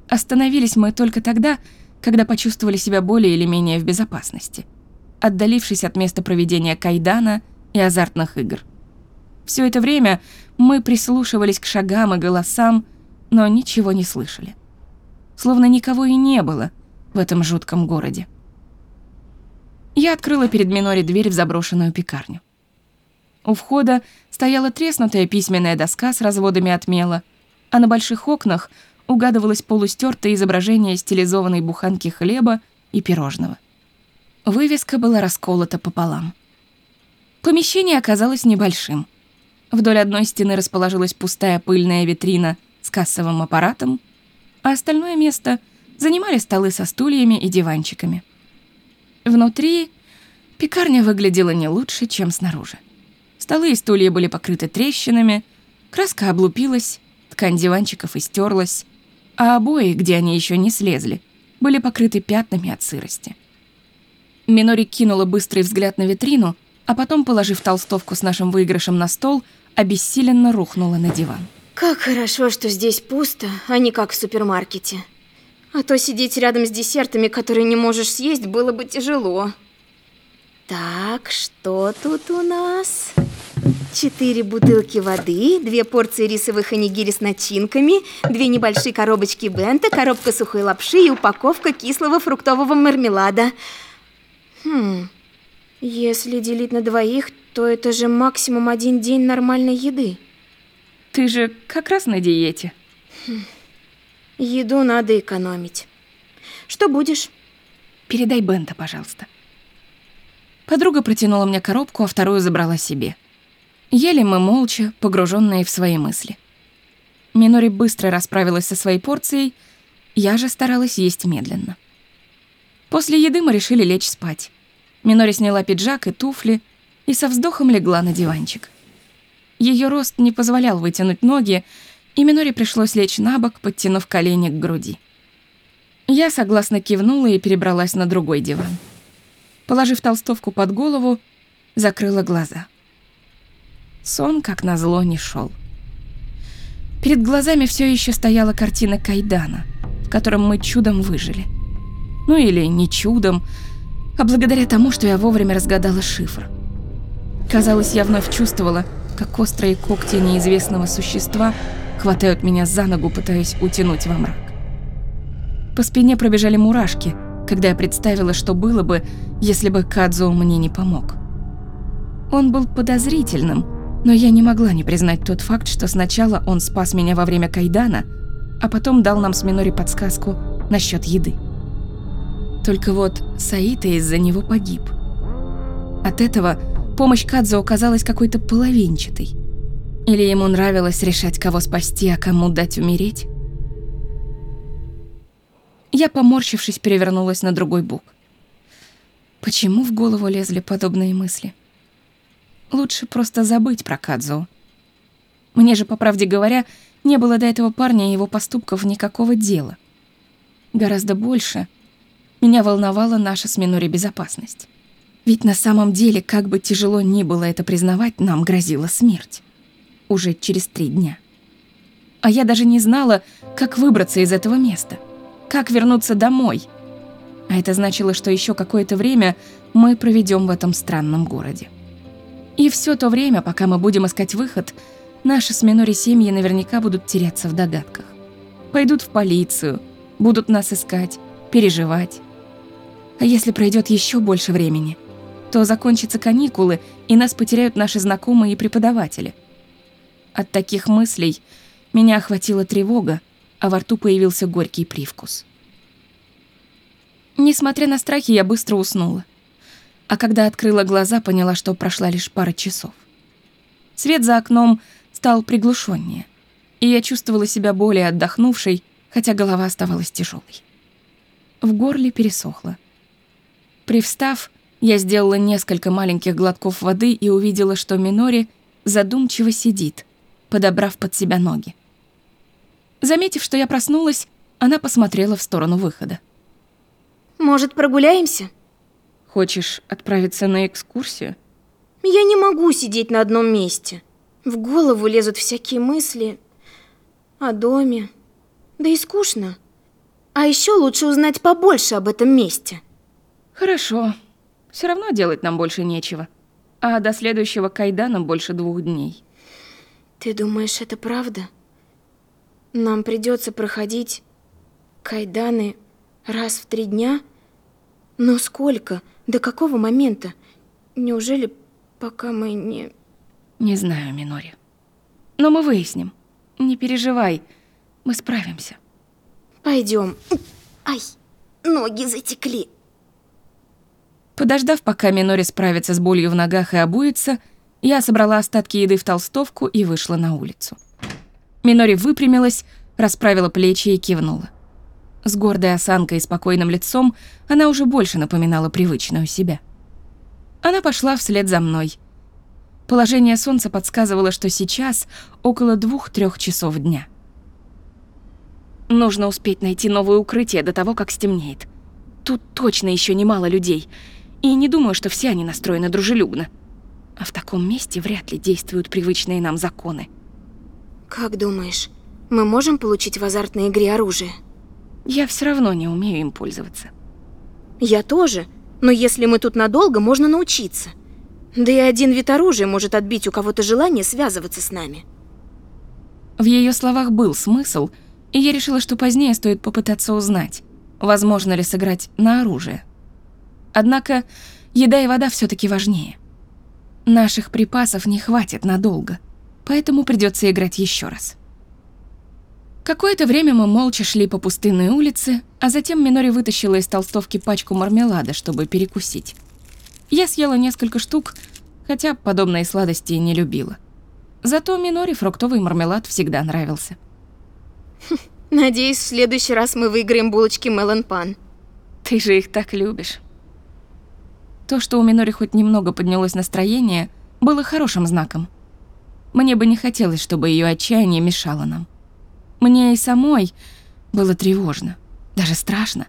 Остановились мы только тогда, когда почувствовали себя более или менее в безопасности, отдалившись от места проведения кайдана и азартных игр. Все это время мы прислушивались к шагам и голосам, но ничего не слышали. Словно никого и не было в этом жутком городе. Я открыла перед Минори дверь в заброшенную пекарню. У входа стояла треснутая письменная доска с разводами от мела, а на больших окнах угадывалось полустертое изображение стилизованной буханки хлеба и пирожного. Вывеска была расколота пополам. Помещение оказалось небольшим. Вдоль одной стены расположилась пустая пыльная витрина с кассовым аппаратом, а остальное место занимали столы со стульями и диванчиками. Внутри пекарня выглядела не лучше, чем снаружи. Столы и стулья были покрыты трещинами, краска облупилась, ткань диванчиков истерлась, а обои, где они еще не слезли, были покрыты пятнами от сырости. Минори кинула быстрый взгляд на витрину, а потом, положив толстовку с нашим выигрышем на стол, обессиленно рухнула на диван. Как хорошо, что здесь пусто, а не как в супермаркете. А то сидеть рядом с десертами, которые не можешь съесть, было бы тяжело. Так, что тут у нас? Четыре бутылки воды, две порции рисовых онигири с начинками, две небольшие коробочки бента, коробка сухой лапши и упаковка кислого фруктового мармелада. Хм, если делить на двоих, то это же максимум один день нормальной еды. Ты же как раз на диете. Еду надо экономить. Что будешь? Передай Бента, пожалуйста. Подруга протянула мне коробку, а вторую забрала себе. Ели мы молча, погруженные в свои мысли. Минори быстро расправилась со своей порцией, я же старалась есть медленно. После еды мы решили лечь спать. Минори сняла пиджак и туфли и со вздохом легла на диванчик. Ее рост не позволял вытянуть ноги, и Минори пришлось лечь на бок, подтянув колени к груди. Я согласно кивнула и перебралась на другой диван. Положив толстовку под голову, закрыла глаза. Сон, как назло, не шел. Перед глазами все еще стояла картина Кайдана, в котором мы чудом выжили. Ну или не чудом, а благодаря тому, что я вовремя разгадала шифр. Казалось, я вновь чувствовала, как острые когти неизвестного существа хватают меня за ногу, пытаясь утянуть во мрак. По спине пробежали мурашки, когда я представила, что было бы, если бы Кадзо мне не помог. Он был подозрительным, но я не могла не признать тот факт, что сначала он спас меня во время кайдана, а потом дал нам с Минори подсказку насчет еды. Только вот Саита из-за него погиб. От этого помощь Кадзо оказалась какой-то половинчатой. Или ему нравилось решать, кого спасти, а кому дать умереть? Я, поморщившись, перевернулась на другой бок. Почему в голову лезли подобные мысли? Лучше просто забыть про Кадзо. Мне же, по правде говоря, не было до этого парня и его поступков никакого дела. Гораздо больше меня волновала наша с Минори безопасность. Ведь на самом деле, как бы тяжело ни было это признавать, нам грозила смерть. Уже через три дня. А я даже не знала, как выбраться из этого места. Как вернуться домой. А это значило, что еще какое-то время мы проведем в этом странном городе. И все то время, пока мы будем искать выход, наши с Минори семьи наверняка будут теряться в догадках. Пойдут в полицию, будут нас искать, переживать. А если пройдет еще больше времени, то закончатся каникулы, и нас потеряют наши знакомые и преподаватели. От таких мыслей меня охватила тревога, а во рту появился горький привкус. Несмотря на страхи, я быстро уснула. А когда открыла глаза, поняла, что прошла лишь пара часов. Свет за окном стал приглушеннее, и я чувствовала себя более отдохнувшей, хотя голова оставалась тяжелой. В горле пересохло. Привстав, я сделала несколько маленьких глотков воды и увидела, что Минори задумчиво сидит, подобрав под себя ноги. Заметив, что я проснулась, она посмотрела в сторону выхода. Может, прогуляемся? Хочешь отправиться на экскурсию? Я не могу сидеть на одном месте. В голову лезут всякие мысли о доме. Да и скучно. А еще лучше узнать побольше об этом месте. Хорошо. Все равно делать нам больше нечего. А до следующего кайдана больше двух дней. Ты думаешь, это правда? Нам придется проходить кайданы раз в три дня? Но сколько? До какого момента? Неужели пока мы не... Не знаю, Минори. Но мы выясним. Не переживай, мы справимся. Пойдем. Ай, ноги затекли. Подождав, пока Минори справится с болью в ногах и обуется, я собрала остатки еды в толстовку и вышла на улицу. Минори выпрямилась, расправила плечи и кивнула. С гордой осанкой и спокойным лицом она уже больше напоминала привычную себя. Она пошла вслед за мной. Положение солнца подсказывало, что сейчас около двух-трех часов дня. Нужно успеть найти новое укрытие до того, как стемнеет. Тут точно еще немало людей, и не думаю, что все они настроены дружелюбно. А в таком месте вряд ли действуют привычные нам законы. Как думаешь, мы можем получить в азартной игре оружие? Я все равно не умею им пользоваться. Я тоже. Но если мы тут надолго, можно научиться. Да и один вид оружия может отбить у кого-то желание связываться с нами. В ее словах был смысл, и я решила, что позднее стоит попытаться узнать, возможно ли сыграть на оружие. Однако еда и вода все таки важнее. Наших припасов не хватит надолго, поэтому придется играть еще раз. Какое-то время мы молча шли по пустынной улице, а затем Минори вытащила из толстовки пачку мармелада, чтобы перекусить. Я съела несколько штук, хотя подобные сладости не любила. Зато Минори фруктовый мармелад всегда нравился. *laughs* Надеюсь, в следующий раз мы выиграем булочки Мелон Пан. Ты же их так любишь. То, что у Минори хоть немного поднялось настроение, было хорошим знаком. Мне бы не хотелось, чтобы ее отчаяние мешало нам. Мне и самой было тревожно, даже страшно.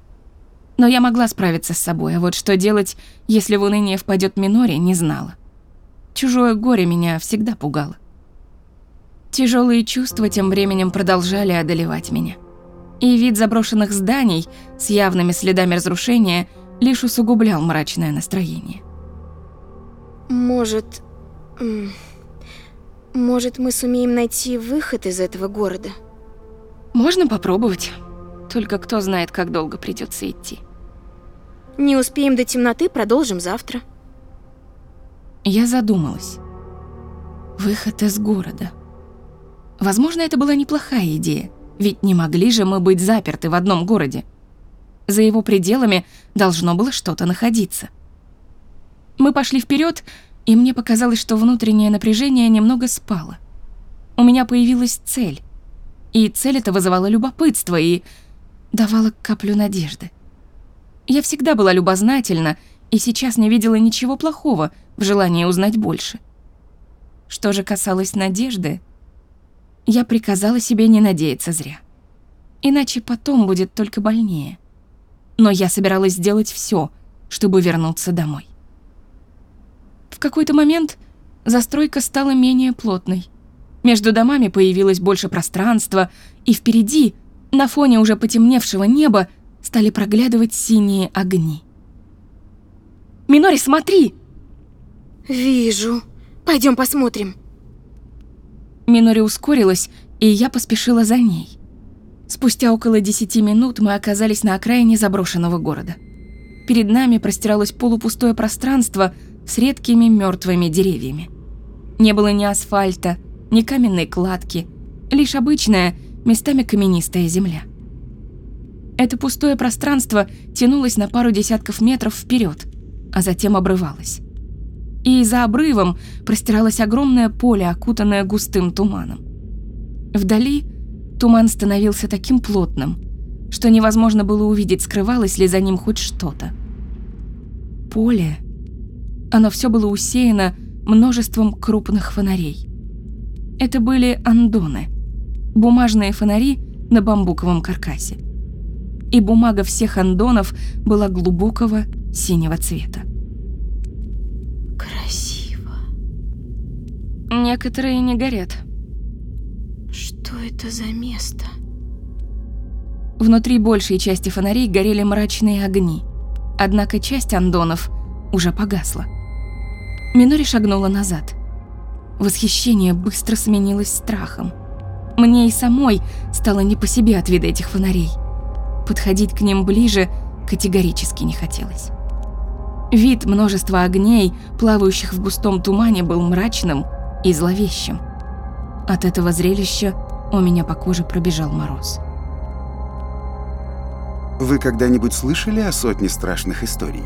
Но я могла справиться с собой, а вот что делать, если в уныние впадет Минори, не знала. Чужое горе меня всегда пугало. Тяжелые чувства тем временем продолжали одолевать меня. И вид заброшенных зданий с явными следами разрушения лишь усугублял мрачное настроение. Может... Может, мы сумеем найти выход из этого города? Можно попробовать. Только кто знает, как долго придется идти. Не успеем до темноты, продолжим завтра. Я задумалась. Выход из города. Возможно, это была неплохая идея, ведь не могли же мы быть заперты в одном городе. За его пределами должно было что-то находиться. Мы пошли вперед, и мне показалось, что внутреннее напряжение немного спало. У меня появилась цель. И цель эта вызывала любопытство и давала каплю надежды. Я всегда была любознательна и сейчас не видела ничего плохого в желании узнать больше. Что же касалось надежды, я приказала себе не надеяться зря. Иначе потом будет только больнее. Но я собиралась сделать все, чтобы вернуться домой. В какой-то момент застройка стала менее плотной. Между домами появилось больше пространства, и впереди, на фоне уже потемневшего неба, стали проглядывать синие огни. «Минори, смотри!» «Вижу. Пойдем посмотрим». Минори ускорилась, и я поспешила за ней. Спустя около десяти минут мы оказались на окраине заброшенного города. Перед нами простиралось полупустое пространство с редкими мертвыми деревьями. Не было ни асфальта, ни каменной кладки, лишь обычная, местами каменистая земля. Это пустое пространство тянулось на пару десятков метров вперед, а затем обрывалось. И за обрывом простиралось огромное поле, окутанное густым туманом. Вдали туман становился таким плотным, что невозможно было увидеть, скрывалось ли за ним хоть что-то. Поле... Оно все было усеяно множеством крупных фонарей. Это были андоны, бумажные фонари на бамбуковом каркасе. И бумага всех андонов была глубокого синего цвета. Красиво. Некоторые не горят. Что это за место? Внутри большей части фонарей горели мрачные огни. Однако часть андонов уже погасла. Минори шагнула назад. Восхищение быстро сменилось страхом. Мне и самой стало не по себе от вида этих фонарей. Подходить к ним ближе категорически не хотелось. Вид множества огней, плавающих в густом тумане, был мрачным и зловещим. От этого зрелища у меня по коже пробежал мороз. Вы когда-нибудь слышали о сотне страшных историй?